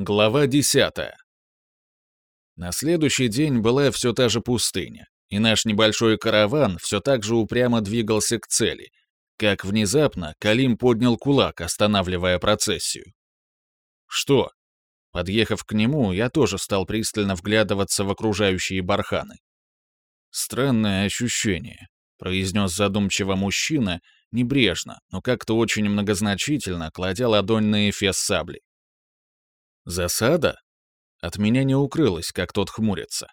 Глава 10. На следующий день была все та же пустыня, и наш небольшой караван все так же упрямо двигался к цели, как внезапно Калим поднял кулак, останавливая процессию. «Что?» Подъехав к нему, я тоже стал пристально вглядываться в окружающие барханы. «Странное ощущение», — произнес задумчиво мужчина, небрежно, но как-то очень многозначительно, кладя ладонь на эфес сабли. Засада? От меня не укрылось, как тот хмурится.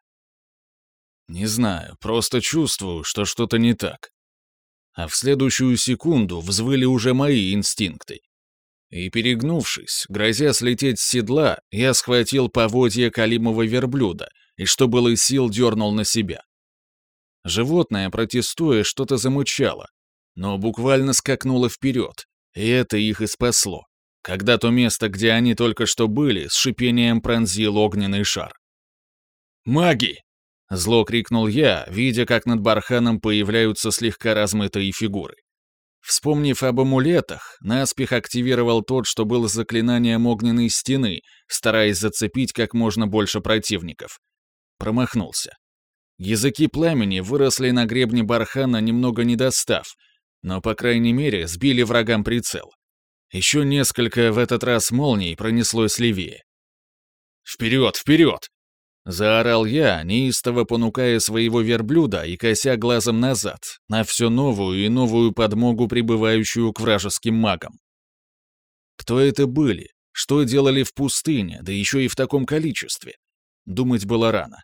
Не знаю, просто чувствую, что что-то не так. А в следующую секунду взвыли уже мои инстинкты. И перегнувшись, грозя слететь с седла, я схватил поводья калимого верблюда и, что было сил, дернул на себя. Животное, протестуя, что-то замучало, но буквально скакнуло вперед, и это их и спасло когда то место, где они только что были, с шипением пронзил огненный шар. «Маги!» — зло крикнул я, видя, как над барханом появляются слегка размытые фигуры. Вспомнив об амулетах, наспех активировал тот, что был заклинанием огненной стены, стараясь зацепить как можно больше противников. Промахнулся. Языки пламени выросли на гребне бархана, немного не достав, но, по крайней мере, сбили врагам прицел. Еще несколько в этот раз молний пронеслось левее. «Вперед, вперед!» Заорал я, неистово понукая своего верблюда и кося глазом назад, на все новую и новую подмогу, прибывающую к вражеским магам. Кто это были? Что делали в пустыне, да еще и в таком количестве? Думать было рано.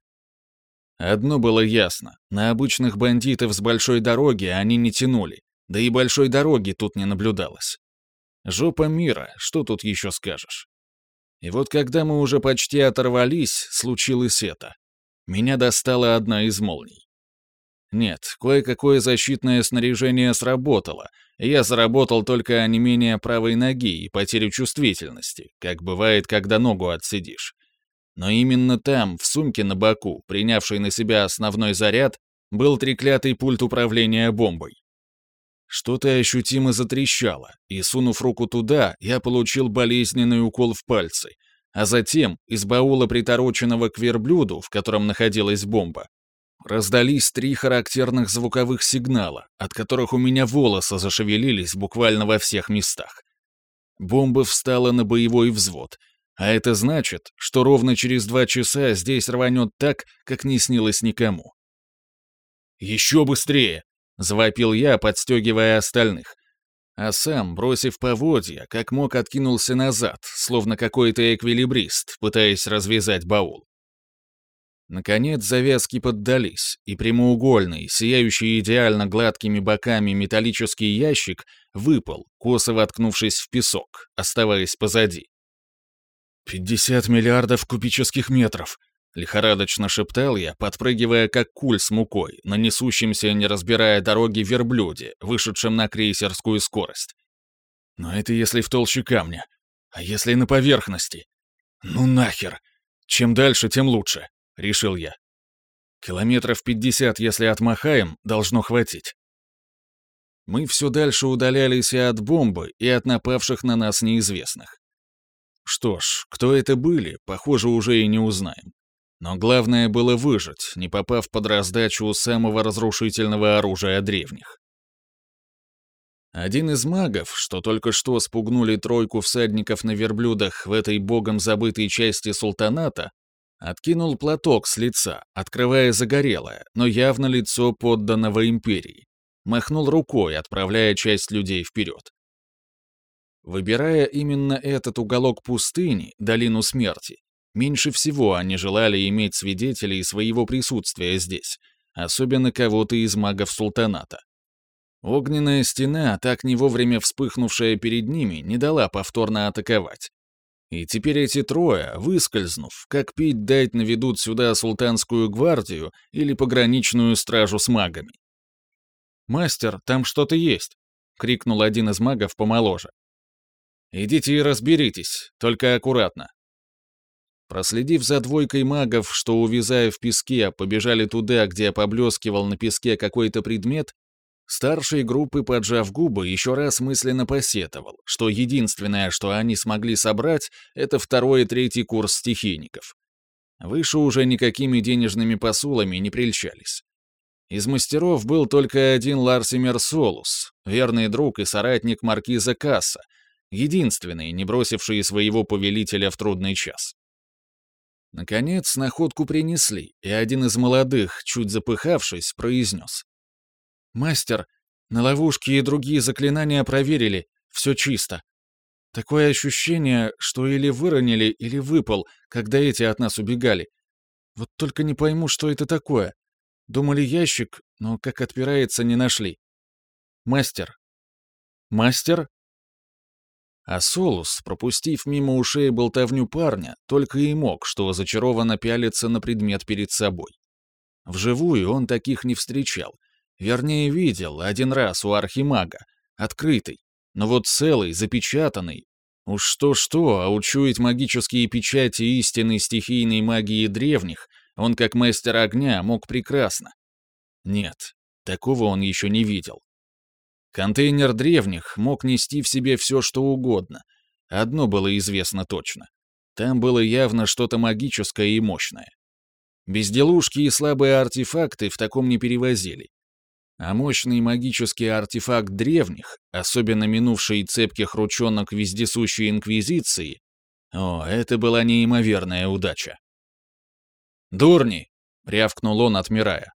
Одно было ясно, на обычных бандитов с большой дороги они не тянули, да и большой дороги тут не наблюдалось. Жопа мира, что тут еще скажешь? И вот когда мы уже почти оторвались, случилось это. Меня достала одна из молний. Нет, кое-какое защитное снаряжение сработало, и я заработал только онемение правой ноги и потерю чувствительности, как бывает, когда ногу отсидишь. Но именно там, в сумке на боку, принявшей на себя основной заряд, был треклятый пульт управления бомбой. Что-то ощутимо затрещало, и, сунув руку туда, я получил болезненный укол в пальцы, а затем из баула, притороченного к верблюду, в котором находилась бомба, раздались три характерных звуковых сигнала, от которых у меня волосы зашевелились буквально во всех местах. Бомба встала на боевой взвод, а это значит, что ровно через два часа здесь рванет так, как не снилось никому. «Еще быстрее!» Завопил я, подстегивая остальных. А сам, бросив поводья, как мог откинулся назад, словно какой-то эквилибрист, пытаясь развязать баул. Наконец завязки поддались, и прямоугольный, сияющий идеально гладкими боками металлический ящик выпал, косо воткнувшись в песок, оставаясь позади. «Пятьдесят миллиардов кубических метров!» Лихорадочно шептал я, подпрыгивая как куль с мукой, на несущемся, не разбирая дороги, верблюде, вышедшем на крейсерскую скорость. Но это если в толще камня. А если на поверхности? Ну нахер! Чем дальше, тем лучше, решил я. Километров пятьдесят, если отмахаем, должно хватить. Мы все дальше удалялись и от бомбы, и от напавших на нас неизвестных. Что ж, кто это были, похоже, уже и не узнаем. Но главное было выжить, не попав под раздачу самого разрушительного оружия древних. Один из магов, что только что спугнули тройку всадников на верблюдах в этой богом забытой части султаната, откинул платок с лица, открывая загорелое, но явно лицо подданного империи, махнул рукой, отправляя часть людей вперед. Выбирая именно этот уголок пустыни, долину смерти, Меньше всего они желали иметь свидетелей своего присутствия здесь, особенно кого-то из магов султаната. Огненная стена, так не вовремя вспыхнувшая перед ними, не дала повторно атаковать. И теперь эти трое, выскользнув, как пить дать наведут сюда султанскую гвардию или пограничную стражу с магами. «Мастер, там что-то есть!» — крикнул один из магов помоложе. «Идите и разберитесь, только аккуратно», Проследив за двойкой магов, что, увязая в песке, побежали туда, где поблескивал на песке какой-то предмет, Старший группы, поджав губы, еще раз мысленно посетовал, что единственное, что они смогли собрать, это второй и третий курс стихийников. Выше уже никакими денежными посулами не прельщались. Из мастеров был только один Ларсимер Солус, верный друг и соратник маркиза Касса, единственный, не бросивший своего повелителя в трудный час. Наконец, находку принесли, и один из молодых, чуть запыхавшись, произнес. «Мастер, на ловушки и другие заклинания проверили, все чисто. Такое ощущение, что или выронили, или выпал, когда эти от нас убегали. Вот только не пойму, что это такое. Думали ящик, но как отпирается, не нашли. Мастер. Мастер? А Солус, пропустив мимо ушей болтовню парня, только и мог, что зачарованно пялиться на предмет перед собой. Вживую он таких не встречал, Вернее, видел один раз у архимага, открытый, но вот целый, запечатанный. Уж что-что, а учуять магические печати истинной стихийной магии древних он, как мастер огня, мог прекрасно. Нет, такого он еще не видел. Контейнер древних мог нести в себе все, что угодно. Одно было известно точно. Там было явно что-то магическое и мощное. Безделушки и слабые артефакты в таком не перевозили а мощный магический артефакт древних, особенно минувший цепких ручонок вездесущей инквизиции, о, это была неимоверная удача. «Дурни!» — рявкнул он, отмирая.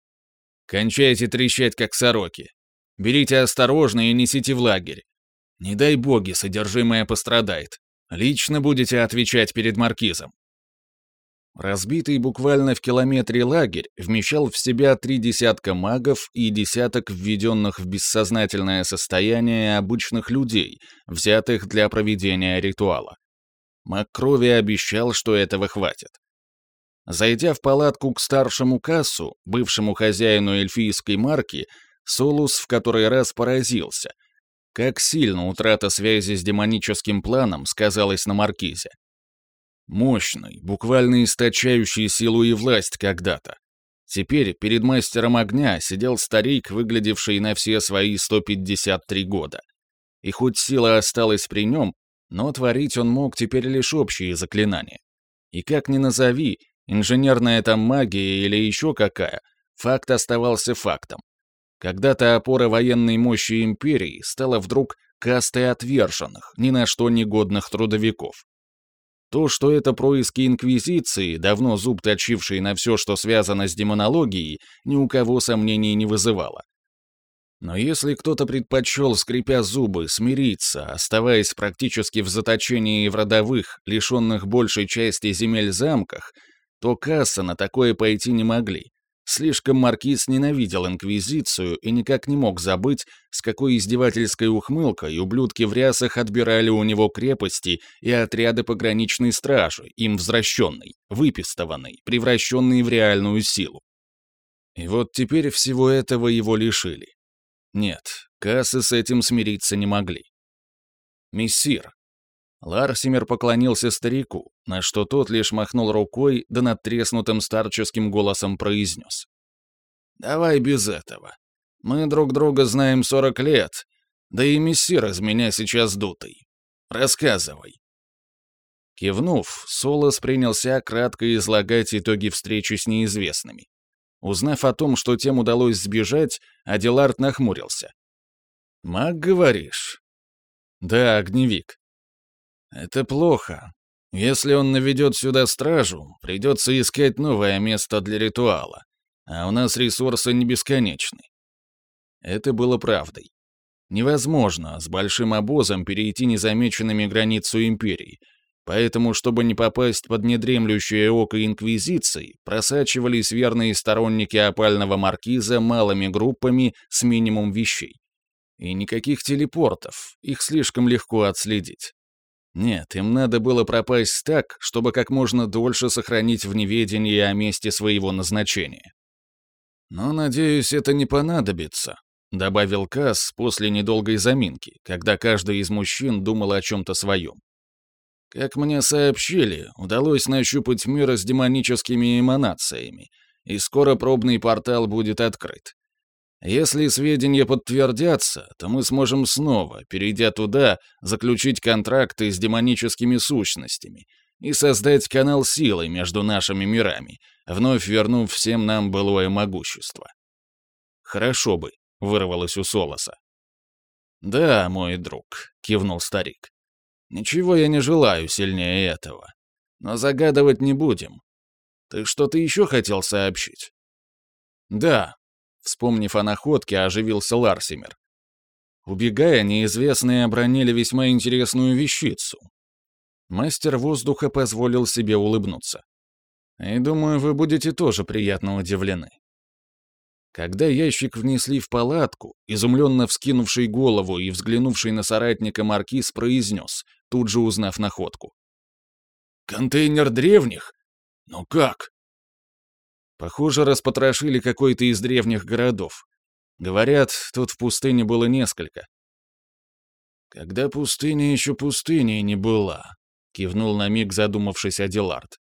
«Кончайте трещать, как сороки. Берите осторожно и несите в лагерь. Не дай боги, содержимое пострадает. Лично будете отвечать перед маркизом». Разбитый буквально в километре лагерь вмещал в себя три десятка магов и десяток введенных в бессознательное состояние обычных людей, взятых для проведения ритуала. Маг крови обещал, что этого хватит. Зайдя в палатку к старшему кассу, бывшему хозяину эльфийской марки, Солус в который раз поразился, как сильно утрата связи с демоническим планом сказалась на маркизе. Мощный, буквально источающий силу и власть когда-то. Теперь перед мастером огня сидел старик, выглядевший на все свои 153 года. И хоть сила осталась при нем, но творить он мог теперь лишь общие заклинания. И как ни назови, инженерная там магия или еще какая, факт оставался фактом. Когда-то опора военной мощи империи стала вдруг кастой отверженных, ни на что негодных трудовиков. То, что это происки Инквизиции, давно зуб точивший на все, что связано с демонологией, ни у кого сомнений не вызывало. Но если кто-то предпочел, скрипя зубы, смириться, оставаясь практически в заточении в родовых, лишенных большей части земель замках, то касса на такое пойти не могли. Слишком маркиз ненавидел Инквизицию и никак не мог забыть, с какой издевательской ухмылкой ублюдки в рясах отбирали у него крепости и отряды пограничной стражи, им возвращенной, выпистованной, превращенной в реальную силу. И вот теперь всего этого его лишили. Нет, кассы с этим смириться не могли. «Мессир», Ларсимер поклонился старику, на что тот лишь махнул рукой, да над треснутым старческим голосом произнес. «Давай без этого. Мы друг друга знаем сорок лет, да и мессир из меня сейчас дутый. Рассказывай». Кивнув, Солос принялся кратко излагать итоги встречи с неизвестными. Узнав о том, что тем удалось сбежать, Аделард нахмурился. «Маг, говоришь?» «Да, огневик. Это плохо. Если он наведет сюда стражу, придется искать новое место для ритуала. А у нас ресурсы не бесконечны. Это было правдой. Невозможно с большим обозом перейти незамеченными границу империи, поэтому, чтобы не попасть под недремлющее око Инквизиции, просачивались верные сторонники опального маркиза малыми группами с минимум вещей. И никаких телепортов, их слишком легко отследить. Нет, им надо было пропасть так, чтобы как можно дольше сохранить в неведении о месте своего назначения. «Но, надеюсь, это не понадобится», — добавил Касс после недолгой заминки, когда каждый из мужчин думал о чем-то своем. Как мне сообщили, удалось нащупать мир с демоническими эманациями, и скоро пробный портал будет открыт. Если сведения подтвердятся, то мы сможем снова, перейдя туда, заключить контракты с демоническими сущностями и создать канал силы между нашими мирами, вновь вернув всем нам былое могущество. «Хорошо бы», — вырвалось у Солоса. «Да, мой друг», — кивнул старик. «Ничего я не желаю сильнее этого. Но загадывать не будем. Ты что-то еще хотел сообщить?» «Да», Вспомнив о находке, оживился Ларсимер. Убегая, неизвестные обронили весьма интересную вещицу. Мастер воздуха позволил себе улыбнуться. И думаю, вы будете тоже приятно удивлены. Когда ящик внесли в палатку, изумленно вскинувший голову и взглянувший на соратника маркиз произнес, тут же узнав находку. «Контейнер древних? Ну как?» Похоже, распотрошили какой-то из древних городов. Говорят, тут в пустыне было несколько. «Когда пустыня еще пустыней не была», — кивнул на миг задумавшись Аделард.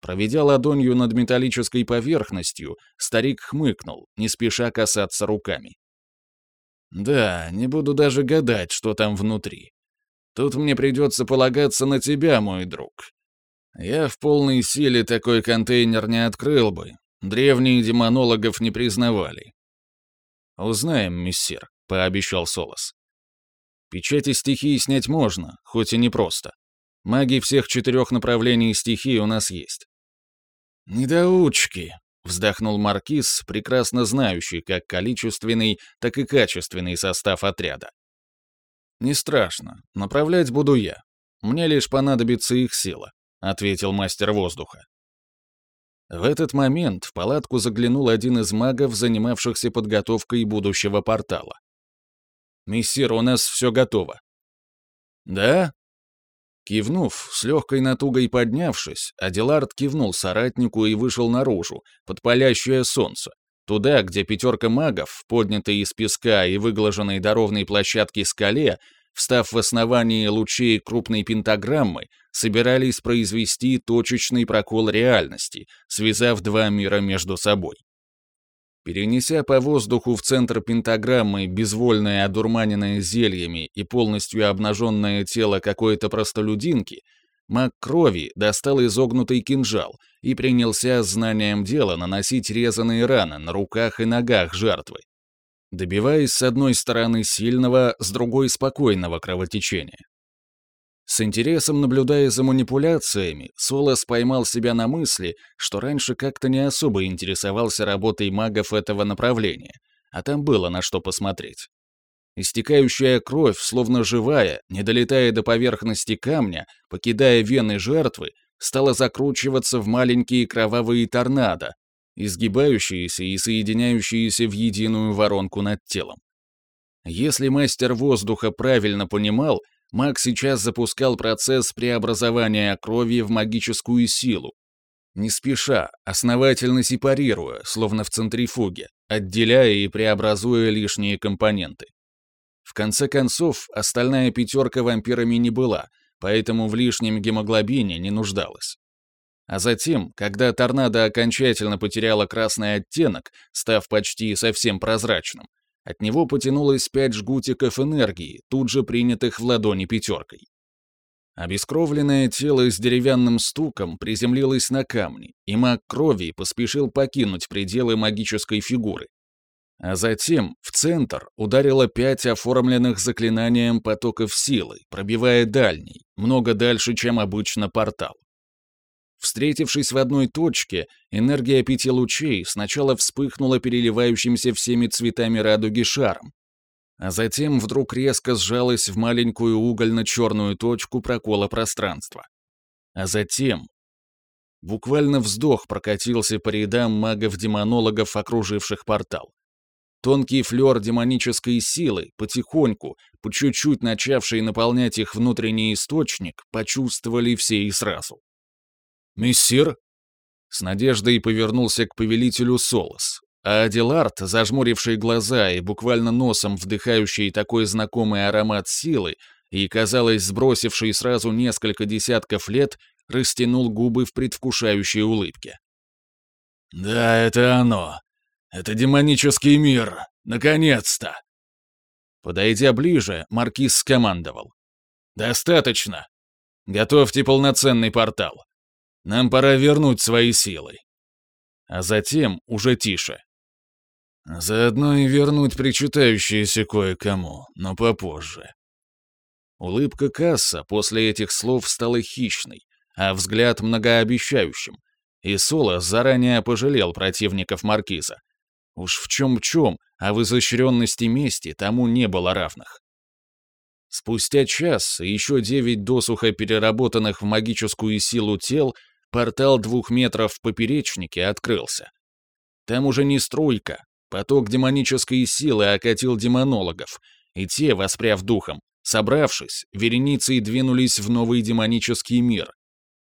Проведя ладонью над металлической поверхностью, старик хмыкнул, не спеша касаться руками. «Да, не буду даже гадать, что там внутри. Тут мне придется полагаться на тебя, мой друг. Я в полной силе такой контейнер не открыл бы, Древние демонологов не признавали. «Узнаем, мессир», — пообещал Солос. «Печати стихии снять можно, хоть и непросто. Маги всех четырех направлений стихии у нас есть». «Недоучки», — вздохнул Маркиз, прекрасно знающий как количественный, так и качественный состав отряда. «Не страшно, направлять буду я. Мне лишь понадобится их сила», — ответил мастер воздуха. В этот момент в палатку заглянул один из магов, занимавшихся подготовкой будущего портала. «Мессир, у нас все готово». «Да?» Кивнув, с легкой натугой поднявшись, Аделард кивнул соратнику и вышел наружу, под палящее солнце, туда, где пятерка магов, поднятые из песка и выглаженной до ровной площадки скале, встав в основании лучей крупной пентаграммы, собирались произвести точечный прокол реальности, связав два мира между собой. Перенеся по воздуху в центр пентаграммы безвольное одурманенное зельями и полностью обнаженное тело какой-то простолюдинки, маг крови достал изогнутый кинжал и принялся знанием дела наносить резаные раны на руках и ногах жертвы, добиваясь с одной стороны сильного, с другой спокойного кровотечения. С интересом наблюдая за манипуляциями, Солос поймал себя на мысли, что раньше как-то не особо интересовался работой магов этого направления, а там было на что посмотреть. Истекающая кровь, словно живая, не долетая до поверхности камня, покидая вены жертвы, стала закручиваться в маленькие кровавые торнадо, изгибающиеся и соединяющиеся в единую воронку над телом. Если мастер воздуха правильно понимал, маг сейчас запускал процесс преобразования крови в магическую силу. Не спеша, основательно сепарируя, словно в центрифуге, отделяя и преобразуя лишние компоненты. В конце концов, остальная пятерка вампирами не была, поэтому в лишнем гемоглобине не нуждалась. А затем, когда торнадо окончательно потеряла красный оттенок, став почти совсем прозрачным, от него потянулось пять жгутиков энергии, тут же принятых в ладони пятеркой. Обескровленное тело с деревянным стуком приземлилось на камни, и маг крови поспешил покинуть пределы магической фигуры. А затем в центр ударило пять оформленных заклинанием потоков силы, пробивая дальний, много дальше, чем обычно портал. Встретившись в одной точке, энергия пяти лучей сначала вспыхнула переливающимся всеми цветами радуги шаром, а затем вдруг резко сжалась в маленькую угольно-черную точку прокола пространства. А затем... Буквально вздох прокатился по рядам магов-демонологов, окруживших портал. Тонкий флер демонической силы, потихоньку, по чуть-чуть начавший наполнять их внутренний источник, почувствовали все и сразу. «Мессир?» С надеждой повернулся к повелителю Солос, а Аделард, зажмуривший глаза и буквально носом вдыхающий такой знакомый аромат силы и, казалось, сбросивший сразу несколько десятков лет, растянул губы в предвкушающей улыбке. «Да, это оно. Это демонический мир. Наконец-то!» Подойдя ближе, Маркиз скомандовал. «Достаточно. Готовьте полноценный портал. Нам пора вернуть свои силы». А затем уже тише. Заодно и вернуть причитающиеся кое-кому, но попозже. Улыбка Касса после этих слов стала хищной, а взгляд многообещающим, и Соло заранее пожалел противников Маркиза. Уж в чем-чем, а в изощренности мести тому не было равных. Спустя час еще девять досуха переработанных в магическую силу тел портал двух метров в поперечнике открылся. Там уже не струйка, поток демонической силы окатил демонологов, и те, воспряв духом, собравшись, вереницей двинулись в новый демонический мир,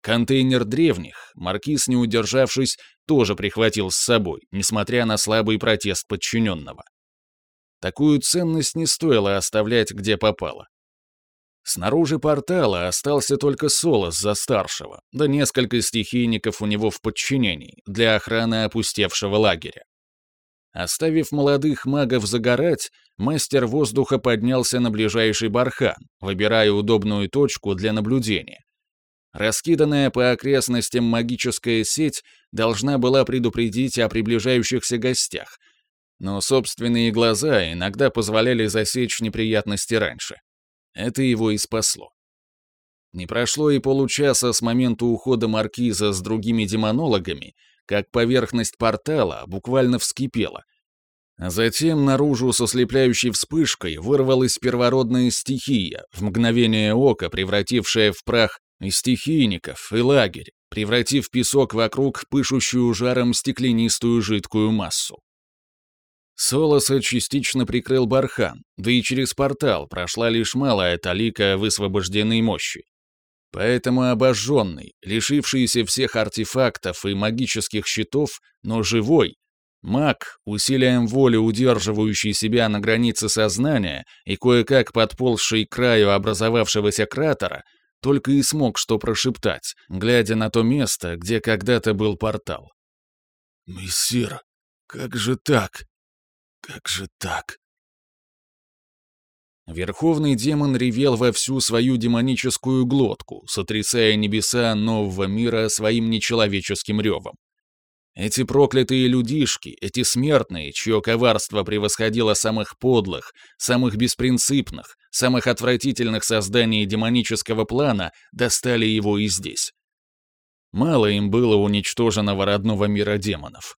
Контейнер древних, маркиз, не удержавшись, тоже прихватил с собой, несмотря на слабый протест подчиненного. Такую ценность не стоило оставлять, где попало. Снаружи портала остался только Солос за старшего, да несколько стихийников у него в подчинении для охраны опустевшего лагеря. Оставив молодых магов загорать, мастер воздуха поднялся на ближайший бархан, выбирая удобную точку для наблюдения, Раскиданная по окрестностям магическая сеть должна была предупредить о приближающихся гостях, но собственные глаза иногда позволяли засечь неприятности раньше. Это его и спасло. Не прошло и получаса с момента ухода маркиза с другими демонологами, как поверхность портала буквально вскипела. А затем наружу со слепляющей вспышкой вырвалась первородная стихия, в мгновение ока превратившая в прах и стихийников, и лагерь, превратив песок вокруг пышущую жаром стеклянистую жидкую массу. Солоса частично прикрыл бархан, да и через портал прошла лишь малая талика высвобожденной мощи. Поэтому обожженный, лишившийся всех артефактов и магических щитов, но живой, маг, усилием воли удерживающий себя на границе сознания и кое-как подползший к краю образовавшегося кратера, только и смог что прошептать, глядя на то место, где когда-то был портал. «Мессир, как же так? Как же так?» Верховный демон ревел во всю свою демоническую глотку, сотрясая небеса нового мира своим нечеловеческим ревом. Эти проклятые людишки, эти смертные, чье коварство превосходило самых подлых, самых беспринципных, самых отвратительных созданий демонического плана, достали его и здесь. Мало им было уничтоженного родного мира демонов.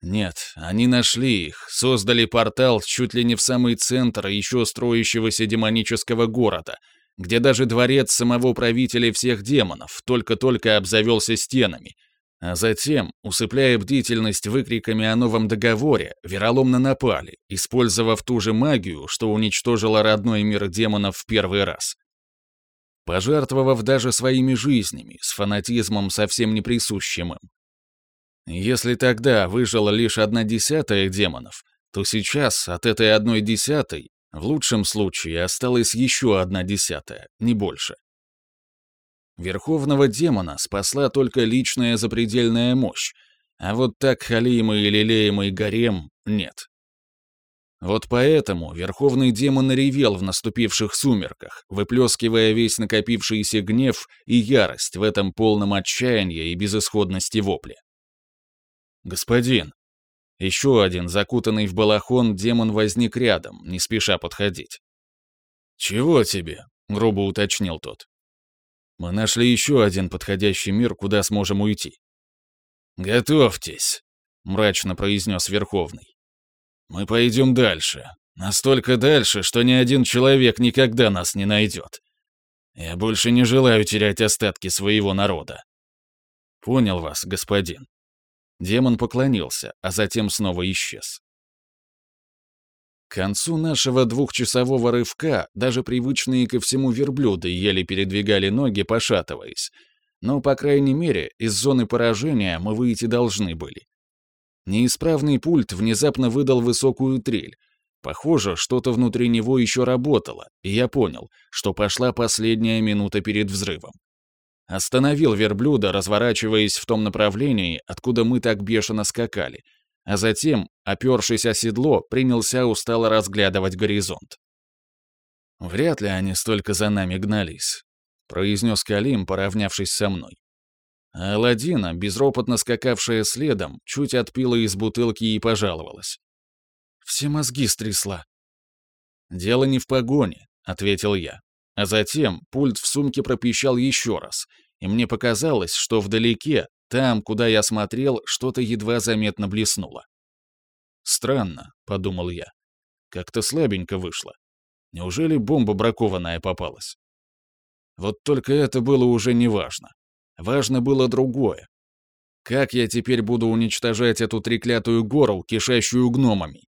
Нет, они нашли их, создали портал чуть ли не в самый центр еще строящегося демонического города, где даже дворец самого правителя всех демонов только-только обзавелся стенами — а затем, усыпляя бдительность выкриками о новом договоре, вероломно напали, использовав ту же магию, что уничтожила родной мир демонов в первый раз. Пожертвовав даже своими жизнями, с фанатизмом совсем не присущим им. Если тогда выжила лишь одна десятая демонов, то сейчас от этой одной десятой в лучшем случае осталась еще одна десятая, не больше. Верховного демона спасла только личная запредельная мощь, а вот так халимый и лелеемый гарем нет. Вот поэтому верховный демон ревел в наступивших сумерках, выплескивая весь накопившийся гнев и ярость в этом полном отчаяния и безысходности вопле. «Господин!» Еще один, закутанный в балахон, демон возник рядом, не спеша подходить. «Чего тебе?» — грубо уточнил тот. Мы нашли еще один подходящий мир, куда сможем уйти. «Готовьтесь», — мрачно произнес Верховный. «Мы пойдем дальше. Настолько дальше, что ни один человек никогда нас не найдет. Я больше не желаю терять остатки своего народа». «Понял вас, господин». Демон поклонился, а затем снова исчез. К концу нашего двухчасового рывка даже привычные ко всему верблюды еле передвигали ноги, пошатываясь. Но, по крайней мере, из зоны поражения мы выйти должны были. Неисправный пульт внезапно выдал высокую трель. Похоже, что-то внутри него еще работало, и я понял, что пошла последняя минута перед взрывом. Остановил верблюда, разворачиваясь в том направлении, откуда мы так бешено скакали — а затем, опершись о седло, принялся устало разглядывать горизонт. «Вряд ли они столько за нами гнались», — произнес Калим, поравнявшись со мной. А Аладдина, безропотно скакавшая следом, чуть отпила из бутылки и пожаловалась. «Все мозги стрясла». «Дело не в погоне», — ответил я. А затем пульт в сумке пропищал еще раз, и мне показалось, что вдалеке, там, куда я смотрел, что-то едва заметно блеснуло. «Странно», — подумал я. «Как-то слабенько вышло. Неужели бомба бракованная попалась?» Вот только это было уже не важно. Важно было другое. Как я теперь буду уничтожать эту треклятую гору, кишащую гномами?